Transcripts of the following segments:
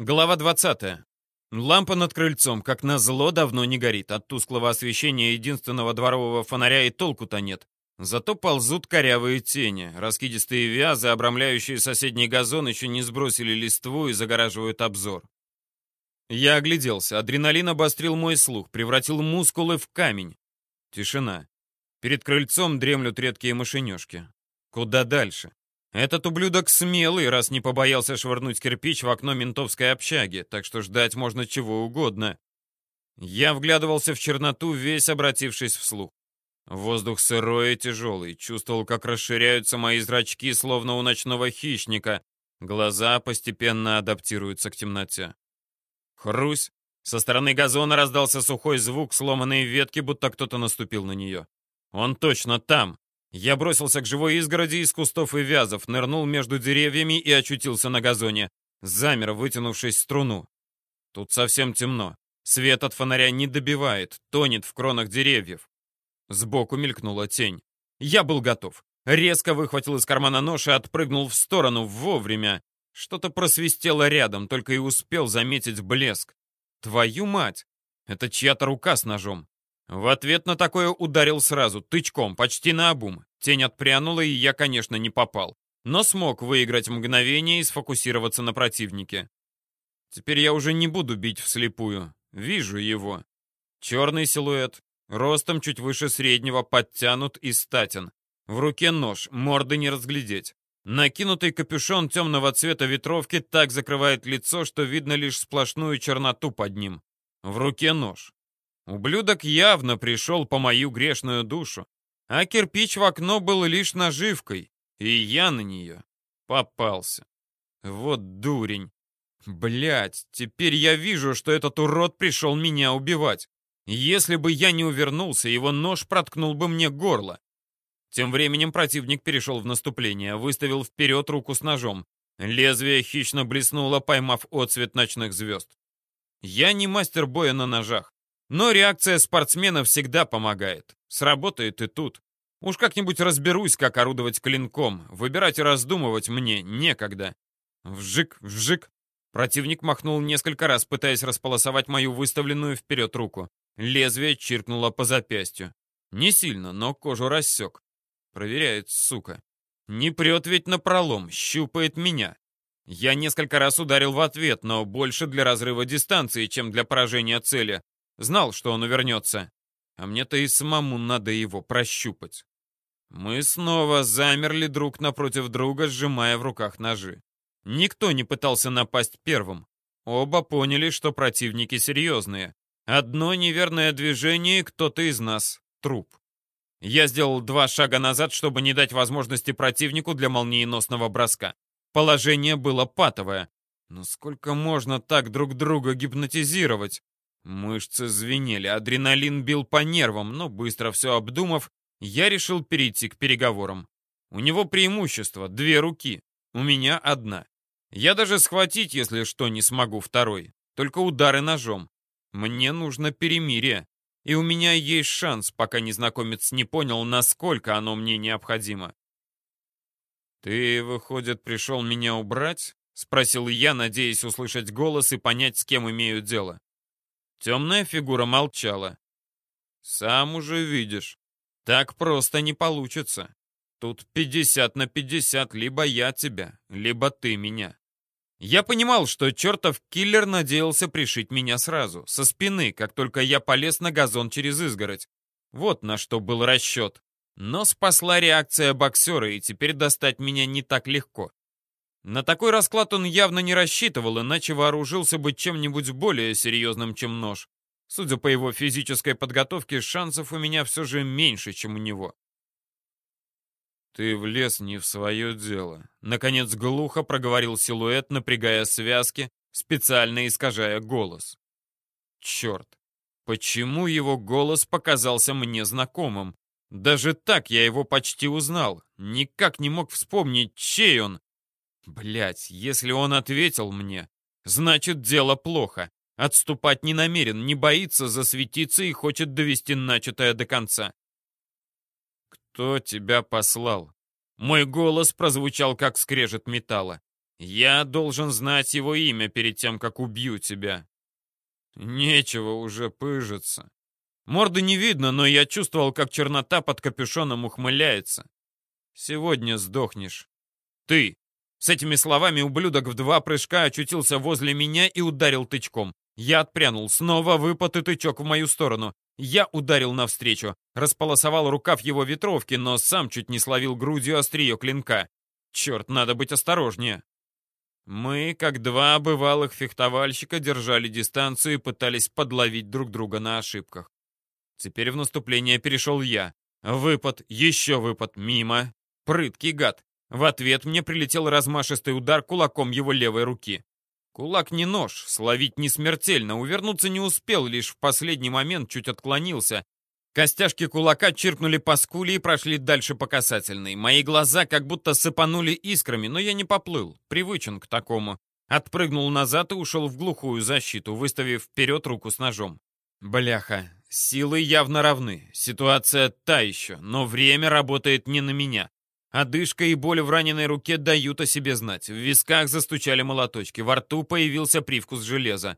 Глава 20. Лампа над крыльцом, как назло, давно не горит. От тусклого освещения единственного дворового фонаря и толку-то нет. Зато ползут корявые тени. Раскидистые вязы, обрамляющие соседний газон, еще не сбросили листву и загораживают обзор. Я огляделся. Адреналин обострил мой слух, превратил мускулы в камень. Тишина. Перед крыльцом дремлют редкие машинешки. Куда дальше? Этот ублюдок смелый, раз не побоялся швырнуть кирпич в окно ментовской общаги, так что ждать можно чего угодно. Я вглядывался в черноту, весь обратившись вслух. Воздух сырой и тяжелый, чувствовал, как расширяются мои зрачки, словно у ночного хищника. Глаза постепенно адаптируются к темноте. Хрусь! Со стороны газона раздался сухой звук сломанной ветки, будто кто-то наступил на нее. Он точно там, я бросился к живой изгороди из кустов и вязов, нырнул между деревьями и очутился на газоне. Замер, вытянувшись струну. Тут совсем темно. Свет от фонаря не добивает, тонет в кронах деревьев. Сбоку мелькнула тень. Я был готов. Резко выхватил из кармана нож и отпрыгнул в сторону вовремя. Что-то просвистело рядом, только и успел заметить блеск. Твою мать! Это чья-то рука с ножом. В ответ на такое ударил сразу, тычком, почти на обум. Тень отпрянула, и я, конечно, не попал. Но смог выиграть мгновение и сфокусироваться на противнике. Теперь я уже не буду бить вслепую. Вижу его. Черный силуэт, ростом чуть выше среднего, подтянут и статен. В руке нож, морды не разглядеть. Накинутый капюшон темного цвета ветровки так закрывает лицо, что видно лишь сплошную черноту под ним. В руке нож. Ублюдок явно пришел по мою грешную душу, а кирпич в окно был лишь наживкой, и я на нее попался. Вот дурень. Блять, теперь я вижу, что этот урод пришел меня убивать. Если бы я не увернулся, его нож проткнул бы мне горло. Тем временем противник перешел в наступление, выставил вперед руку с ножом. Лезвие хищно блеснуло, поймав отцвет ночных звезд. Я не мастер боя на ножах, но реакция спортсмена всегда помогает. Сработает и тут. Уж как-нибудь разберусь, как орудовать клинком. Выбирать и раздумывать мне некогда. Вжик, вжик. Противник махнул несколько раз, пытаясь располосовать мою выставленную вперед руку. Лезвие чиркнуло по запястью. Не сильно, но кожу рассек. Проверяет, сука. Не прет ведь на пролом, щупает меня. Я несколько раз ударил в ответ, но больше для разрыва дистанции, чем для поражения цели. Знал, что он увернется. А мне-то и самому надо его прощупать. Мы снова замерли друг напротив друга, сжимая в руках ножи. Никто не пытался напасть первым. Оба поняли, что противники серьезные. Одно неверное движение, кто-то из нас — труп. Я сделал два шага назад, чтобы не дать возможности противнику для молниеносного броска. Положение было патовое. Но сколько можно так друг друга гипнотизировать? Мышцы звенели, адреналин бил по нервам, но быстро все обдумав, я решил перейти к переговорам. У него преимущество — две руки, у меня одна. Я даже схватить, если что, не смогу второй, только удары ножом. Мне нужно перемирие, и у меня есть шанс, пока незнакомец не понял, насколько оно мне необходимо. «Ты, выходит, пришел меня убрать?» — спросил я, надеясь услышать голос и понять, с кем имею дело. Темная фигура молчала. «Сам уже видишь. Так просто не получится. Тут 50 на 50, либо я тебя, либо ты меня». Я понимал, что чертов киллер надеялся пришить меня сразу, со спины, как только я полез на газон через изгородь. Вот на что был расчет. Но спасла реакция боксера, и теперь достать меня не так легко. На такой расклад он явно не рассчитывал, иначе вооружился бы чем-нибудь более серьезным, чем нож. Судя по его физической подготовке, шансов у меня все же меньше, чем у него. «Ты влез не в свое дело», — наконец глухо проговорил силуэт, напрягая связки, специально искажая голос. «Черт, почему его голос показался мне знакомым? Даже так я его почти узнал, никак не мог вспомнить, чей он, Блять, если он ответил мне, значит дело плохо. Отступать не намерен, не боится засветиться и хочет довести начатое до конца. «Кто тебя послал?» Мой голос прозвучал, как скрежет металла. Я должен знать его имя перед тем, как убью тебя. Нечего уже пыжиться. Морды не видно, но я чувствовал, как чернота под капюшоном ухмыляется. Сегодня сдохнешь. Ты. С этими словами ублюдок в два прыжка очутился возле меня и ударил тычком. Я отпрянул. Снова выпад и тычок в мою сторону. Я ударил навстречу, располосовал рукав его ветровки, но сам чуть не словил грудью острие клинка. Черт, надо быть осторожнее. Мы, как два бывалых фехтовальщика, держали дистанцию и пытались подловить друг друга на ошибках. Теперь в наступление перешел я. Выпад, еще выпад, мимо. Прыткий гад. В ответ мне прилетел размашистый удар кулаком его левой руки. Кулак не нож, словить не смертельно, увернуться не успел, лишь в последний момент чуть отклонился. Костяшки кулака чиркнули по скуле и прошли дальше по касательной. Мои глаза как будто сыпанули искрами, но я не поплыл, привычен к такому. Отпрыгнул назад и ушел в глухую защиту, выставив вперед руку с ножом. Бляха, силы явно равны, ситуация та еще, но время работает не на меня. Одышка и боль в раненой руке дают о себе знать. В висках застучали молоточки, во рту появился привкус железа.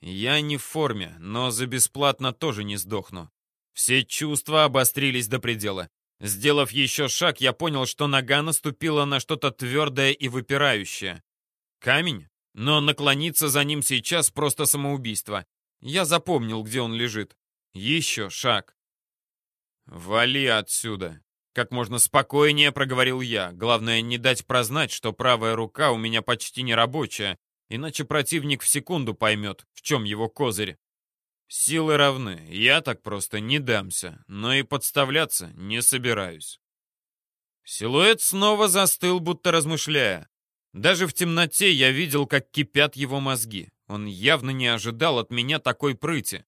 Я не в форме, но за бесплатно тоже не сдохну. Все чувства обострились до предела. Сделав еще шаг, я понял, что нога наступила на что-то твердое и выпирающее. Камень? Но наклониться за ним сейчас просто самоубийство. Я запомнил, где он лежит. Еще шаг. «Вали отсюда!» Как можно спокойнее проговорил я. Главное, не дать прознать, что правая рука у меня почти не рабочая, иначе противник в секунду поймет, в чем его козырь. Силы равны, я так просто не дамся, но и подставляться не собираюсь. Силуэт снова застыл, будто размышляя. Даже в темноте я видел, как кипят его мозги. Он явно не ожидал от меня такой прыти.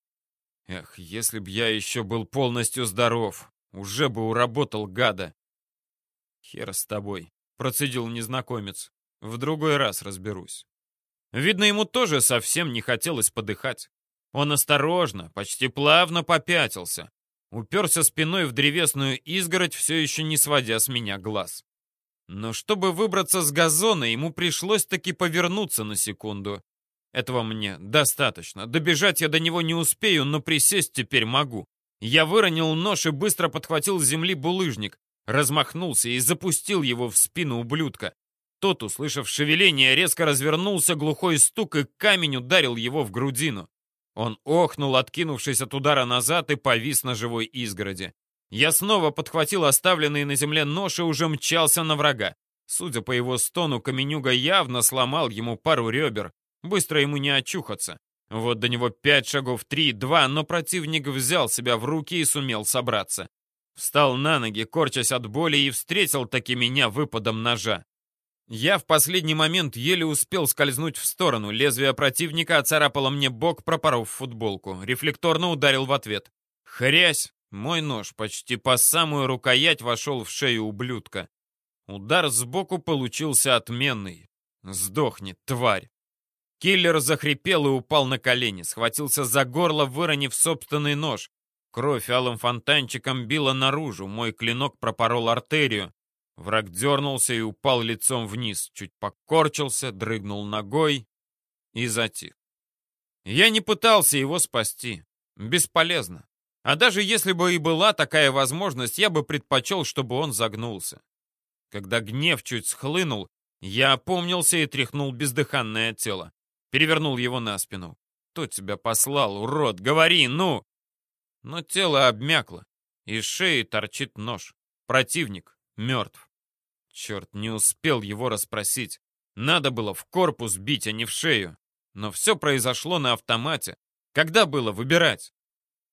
Эх, если б я еще был полностью здоров. Уже бы уработал, гада. Хер с тобой, процедил незнакомец. В другой раз разберусь. Видно, ему тоже совсем не хотелось подыхать. Он осторожно, почти плавно попятился. Уперся спиной в древесную изгородь, все еще не сводя с меня глаз. Но чтобы выбраться с газона, ему пришлось таки повернуться на секунду. Этого мне достаточно. Добежать я до него не успею, но присесть теперь могу. Я выронил нож и быстро подхватил с земли булыжник, размахнулся и запустил его в спину ублюдка. Тот, услышав шевеление, резко развернулся, глухой стук, и камень ударил его в грудину. Он охнул, откинувшись от удара назад, и повис на живой изгороди. Я снова подхватил оставленный на земле нож и уже мчался на врага. Судя по его стону, Каменюга явно сломал ему пару ребер. Быстро ему не очухаться. Вот до него пять шагов, три, два, но противник взял себя в руки и сумел собраться. Встал на ноги, корчась от боли, и встретил таки меня выпадом ножа. Я в последний момент еле успел скользнуть в сторону. Лезвие противника оцарапало мне бок, пропоров футболку. Рефлекторно ударил в ответ. Хрясь! Мой нож почти по самую рукоять вошел в шею ублюдка. Удар сбоку получился отменный. Сдохни, тварь. Киллер захрипел и упал на колени, схватился за горло, выронив собственный нож. Кровь алым фонтанчиком била наружу, мой клинок пропорол артерию. Враг дернулся и упал лицом вниз, чуть покорчился, дрыгнул ногой и затих. Я не пытался его спасти. Бесполезно. А даже если бы и была такая возможность, я бы предпочел, чтобы он загнулся. Когда гнев чуть схлынул, я опомнился и тряхнул бездыханное тело. Перевернул его на спину. «Кто тебя послал, урод? Говори, ну!» Но тело обмякло. Из шеи торчит нож. Противник мертв. Черт, не успел его расспросить. Надо было в корпус бить, а не в шею. Но все произошло на автомате. Когда было выбирать?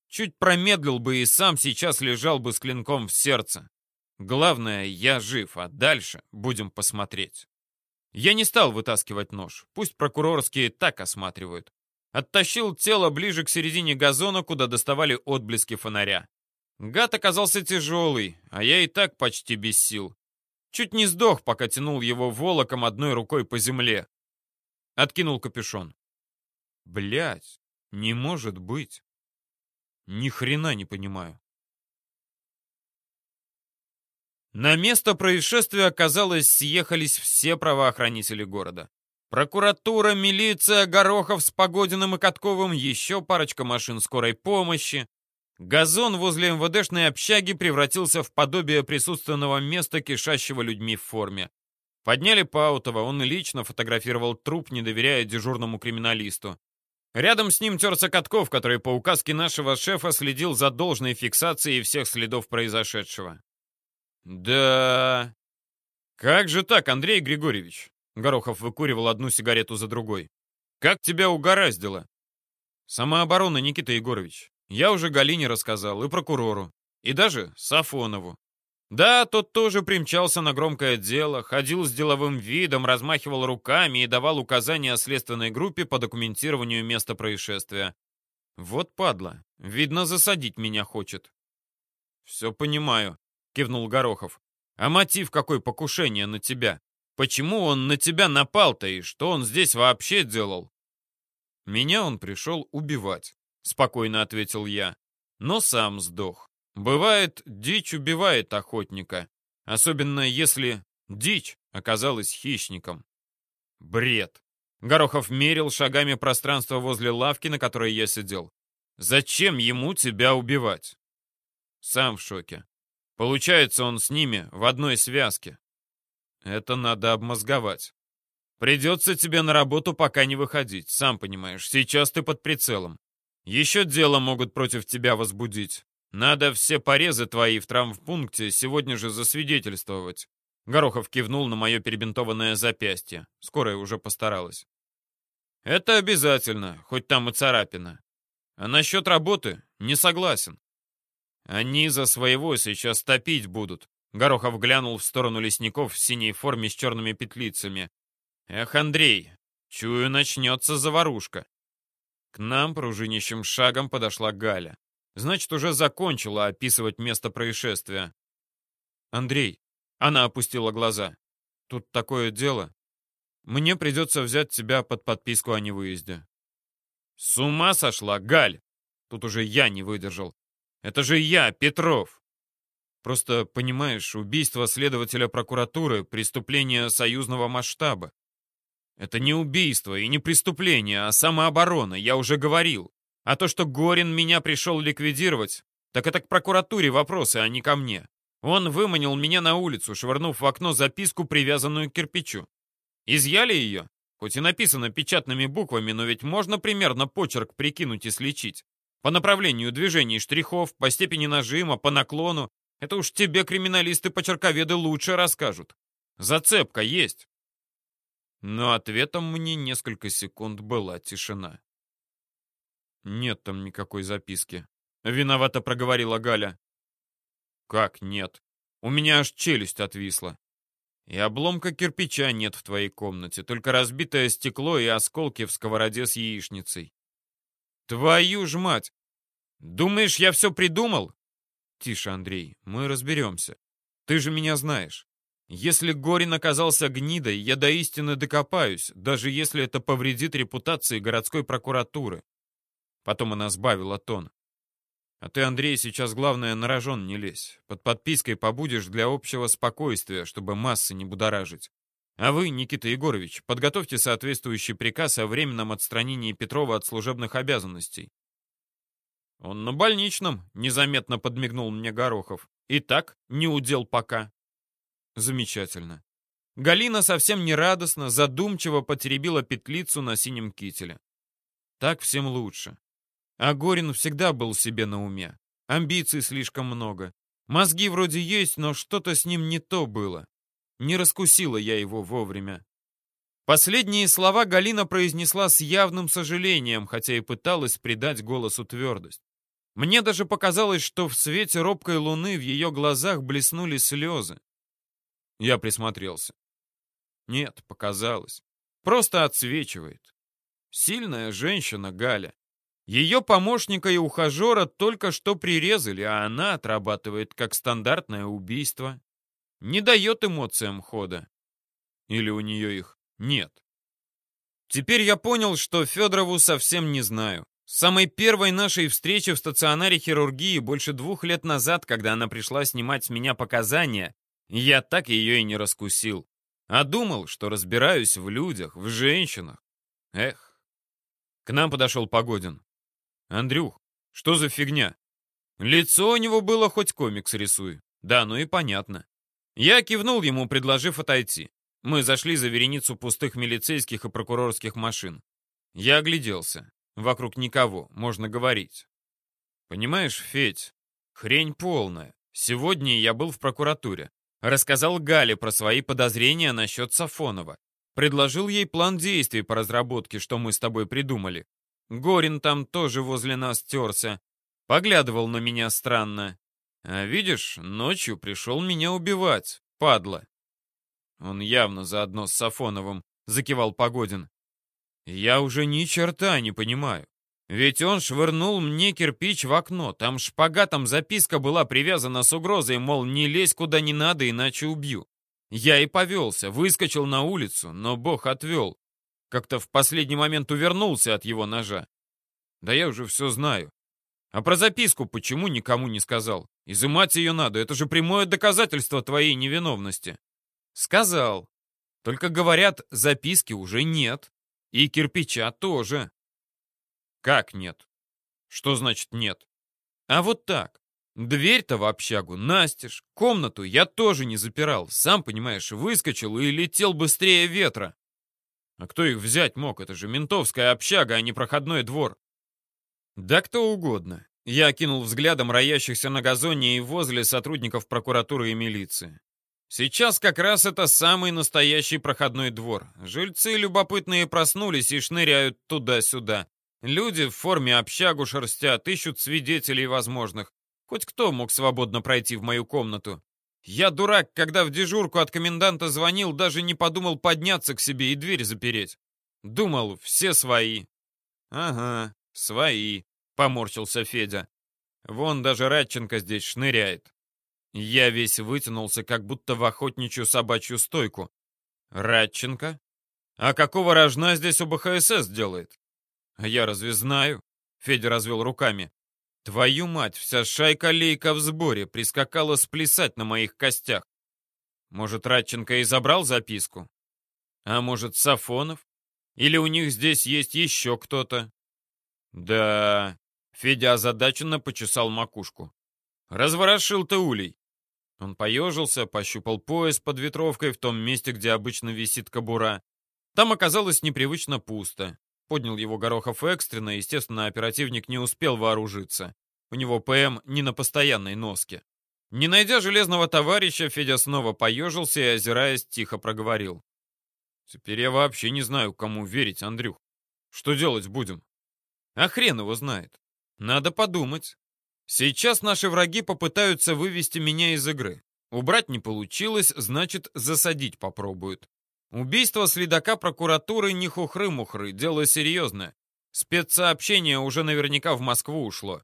Чуть промедлил бы и сам сейчас лежал бы с клинком в сердце. Главное, я жив, а дальше будем посмотреть. Я не стал вытаскивать нож, пусть прокурорские так осматривают. Оттащил тело ближе к середине газона, куда доставали отблески фонаря. Гад оказался тяжелый, а я и так почти без сил. Чуть не сдох, пока тянул его волоком одной рукой по земле. Откинул капюшон. Блять, не может быть. Ни хрена не понимаю. На место происшествия, оказалось, съехались все правоохранители города. Прокуратура, милиция, Горохов с Погодиным и Катковым, еще парочка машин скорой помощи. Газон возле МВДшной общаги превратился в подобие присутственного места, кишащего людьми в форме. Подняли Паутова, он лично фотографировал труп, не доверяя дежурному криминалисту. Рядом с ним терся Катков, который по указке нашего шефа следил за должной фиксацией всех следов произошедшего. «Да... Как же так, Андрей Григорьевич?» Горохов выкуривал одну сигарету за другой. «Как тебя угораздило?» «Самооборона, Никита Егорович. Я уже Галине рассказал, и прокурору, и даже Сафонову. Да, тот тоже примчался на громкое дело, ходил с деловым видом, размахивал руками и давал указания следственной группе по документированию места происшествия. Вот падла, видно, засадить меня хочет. «Все понимаю», — кивнул Горохов. «А мотив какой покушение на тебя? Почему он на тебя напал-то и что он здесь вообще делал?» «Меня он пришел убивать», — спокойно ответил я. «Но сам сдох. Бывает, дичь убивает охотника, особенно если дичь оказалась хищником. Бред. Горохов мерил шагами пространство возле лавки, на которой я сидел. Зачем ему тебя убивать? Сам в шоке. Получается, он с ними в одной связке. Это надо обмозговать. Придется тебе на работу пока не выходить, сам понимаешь. Сейчас ты под прицелом. Еще дело могут против тебя возбудить. Надо все порезы твои в травмпункте сегодня же засвидетельствовать. Горохов кивнул на мое перебинтованное запястье. Скорая уже постаралась. Это обязательно, хоть там и царапина. А насчет работы не согласен. Они за своего сейчас топить будут. Горохов глянул в сторону лесников в синей форме с черными петлицами. Эх, Андрей, чую, начнется заварушка. К нам пружинищим шагом подошла Галя. Значит, уже закончила описывать место происшествия. «Андрей», — она опустила глаза, — «тут такое дело. Мне придется взять тебя под подписку о невыезде». «С ума сошла, Галь!» Тут уже я не выдержал. «Это же я, Петров!» Просто, понимаешь, убийство следователя прокуратуры — преступление союзного масштаба. Это не убийство и не преступление, а самооборона, я уже говорил. А то, что Горин меня пришел ликвидировать, так это к прокуратуре вопросы, а не ко мне. Он выманил меня на улицу, швырнув в окно записку, привязанную к кирпичу. Изъяли ее? Хоть и написано печатными буквами, но ведь можно примерно почерк прикинуть и сличить. По направлению движений штрихов, по степени нажима, по наклону. Это уж тебе криминалисты-почерковеды лучше расскажут. Зацепка есть. Но ответом мне несколько секунд была тишина. «Нет там никакой записки», — виновато проговорила Галя. «Как нет? У меня аж челюсть отвисла. И обломка кирпича нет в твоей комнате, только разбитое стекло и осколки в сковороде с яичницей. Твою ж мать! Думаешь, я все придумал? Тише, Андрей, мы разберемся. Ты же меня знаешь. Если Горин оказался гнидой, я до истины докопаюсь, даже если это повредит репутации городской прокуратуры. Потом она сбавила тон. А ты, Андрей, сейчас главное на рожон не лезь. Под подпиской побудешь для общего спокойствия, чтобы массы не будоражить. А вы, Никита Егорович, подготовьте соответствующий приказ о временном отстранении Петрова от служебных обязанностей. Он на больничном, незаметно подмигнул мне Горохов. И так, не удел пока. Замечательно. Галина совсем нерадостно, задумчиво потеребила петлицу на синем кителе. Так всем лучше. А Горин всегда был себе на уме. Амбиций слишком много. Мозги вроде есть, но что-то с ним не то было. Не раскусила я его вовремя. Последние слова Галина произнесла с явным сожалением, хотя и пыталась придать голосу твердость. Мне даже показалось, что в свете робкой луны в ее глазах блеснули слезы. Я присмотрелся. Нет, показалось. Просто отсвечивает. Сильная женщина Галя. Ее помощника и ухажера только что прирезали, а она отрабатывает как стандартное убийство. Не дает эмоциям хода. Или у нее их нет. Теперь я понял, что Федорову совсем не знаю. С самой первой нашей встречи в стационаре хирургии больше двух лет назад, когда она пришла снимать с меня показания, Я так ее и не раскусил. А думал, что разбираюсь в людях, в женщинах. Эх. К нам подошел Погодин. «Андрюх, что за фигня?» Лицо у него было хоть комикс рисуй. Да, ну и понятно. Я кивнул ему, предложив отойти. Мы зашли за вереницу пустых милицейских и прокурорских машин. Я огляделся. Вокруг никого, можно говорить. Понимаешь, Федь, хрень полная. Сегодня я был в прокуратуре. Рассказал Гале про свои подозрения насчет Сафонова. Предложил ей план действий по разработке, что мы с тобой придумали. Горин там тоже возле нас терся. Поглядывал на меня странно. А видишь, ночью пришел меня убивать, падла. Он явно заодно с Сафоновым, закивал Погодин. Я уже ни черта не понимаю. Ведь он швырнул мне кирпич в окно. Там шпагатом записка была привязана с угрозой, мол, не лезь куда не надо, иначе убью. Я и повелся, выскочил на улицу, но Бог отвел. Как-то в последний момент увернулся от его ножа. Да я уже все знаю. А про записку почему никому не сказал? Изымать ее надо, это же прямое доказательство твоей невиновности. Сказал. Только говорят, записки уже нет. И кирпича тоже. Как нет? Что значит нет? А вот так. Дверь-то в общагу настежь, комнату я тоже не запирал. Сам понимаешь, выскочил и летел быстрее ветра. А кто их взять мог? Это же ментовская общага, а не проходной двор. Да кто угодно. Я окинул взглядом роящихся на газоне и возле сотрудников прокуратуры и милиции. Сейчас как раз это самый настоящий проходной двор. Жильцы любопытные проснулись и шныряют туда-сюда. Люди в форме общагу шерстят, ищут свидетелей возможных. Хоть кто мог свободно пройти в мою комнату. Я дурак, когда в дежурку от коменданта звонил, даже не подумал подняться к себе и дверь запереть. Думал, все свои. Ага, свои, поморщился Федя. Вон даже Радченко здесь шныряет. Я весь вытянулся, как будто в охотничью собачью стойку. Радченко? А какого рожна здесь у БХСС делает? Я разве знаю? Федя развел руками. Твою мать, вся шайка-лейка в сборе прискакала сплясать на моих костях. Может, Радченко и забрал записку? А может, Сафонов? Или у них здесь есть еще кто-то? Да, Федя озадаченно почесал макушку. Разворошил ты улей. Он поежился, пощупал пояс под ветровкой в том месте, где обычно висит кобура. Там оказалось непривычно пусто. Поднял его Горохов экстренно, естественно, оперативник не успел вооружиться. У него ПМ не на постоянной носке. Не найдя железного товарища, Федя снова поежился и, озираясь, тихо проговорил. «Теперь я вообще не знаю, кому верить, Андрюх. Что делать будем?» «А хрен его знает. Надо подумать. Сейчас наши враги попытаются вывести меня из игры. Убрать не получилось, значит, засадить попробуют. Убийство следака прокуратуры не хухры-мухры, дело серьезное. Спецсообщение уже наверняка в Москву ушло.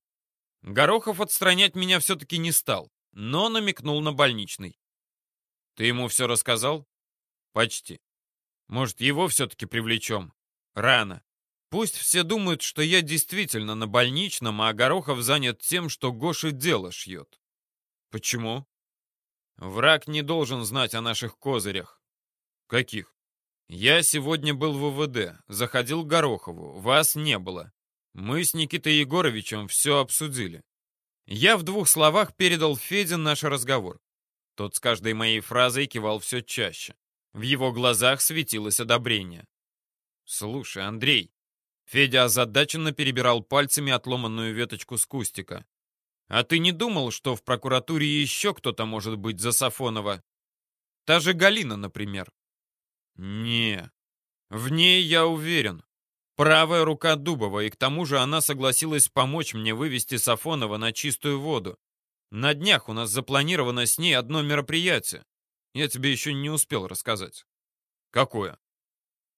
Горохов отстранять меня все-таки не стал, но намекнул на больничный. Ты ему все рассказал? Почти. Может, его все-таки привлечем? Рано. Пусть все думают, что я действительно на больничном, а Горохов занят тем, что Гоша дело шьет. Почему? Враг не должен знать о наших козырях. Каких? Я сегодня был в ВВД, заходил к Горохову, вас не было. Мы с Никитой Егоровичем все обсудили. Я в двух словах передал Феде наш разговор. Тот с каждой моей фразой кивал все чаще. В его глазах светилось одобрение. «Слушай, Андрей, Федя озадаченно перебирал пальцами отломанную веточку с кустика. «А ты не думал, что в прокуратуре еще кто-то может быть за Сафонова? Та же Галина, например». «Не, в ней я уверен. Правая рука Дубова, и к тому же она согласилась помочь мне вывести Сафонова на чистую воду. На днях у нас запланировано с ней одно мероприятие. Я тебе еще не успел рассказать». «Какое?»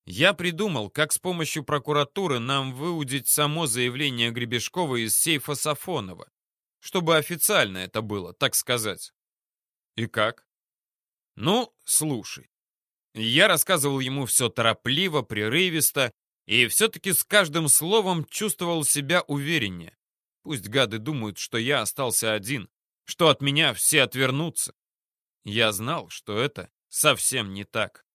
Я придумал, как с помощью прокуратуры нам выудить само заявление Гребешкова из сейфа Сафонова, чтобы официально это было, так сказать. И как? Ну, слушай. Я рассказывал ему все торопливо, прерывисто, и все-таки с каждым словом чувствовал себя увереннее. Пусть гады думают, что я остался один, что от меня все отвернутся. Я знал, что это совсем не так.